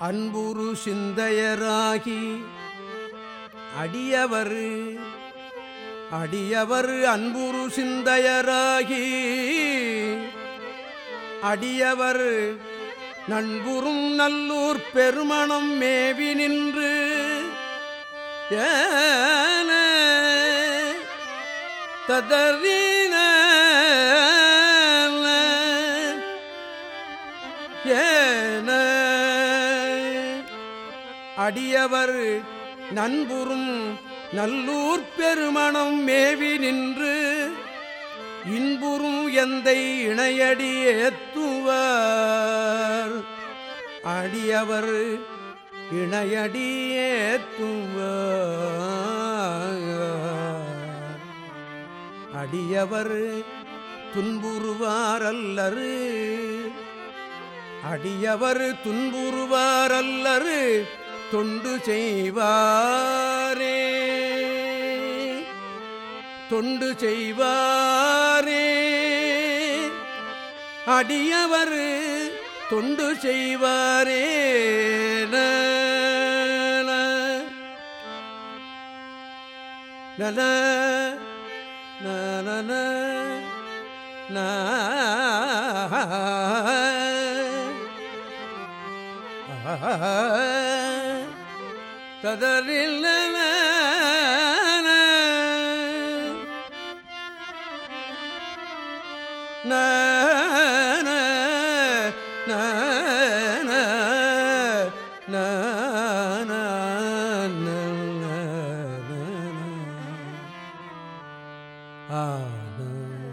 அன்புரு சிந்தையராகி அடியவர் அடியவர் அன்புரு சிந்தையராகி அடியவர் நண்புறும் நல்லூர் பெருமணம் மேவி நின்று ஏன ததறின ஏன அடியவர் நண்புறும் நல்லூர் பெருமணம் மேவி நின்று இன்புறும் எந்தை இணையடி ஏத்துவார். அடியவர் இணையடி ஏத்துவார். அடியவர் துன்புறுவாரல்லரு. அடியவர் துன்புறுவாரல்லரு. தொண்டு செய்வாரே. தொண்டு செய்வாரே. அடியவர் தொண்டு செய்வாரே. நல തതറില്ല Ah, no.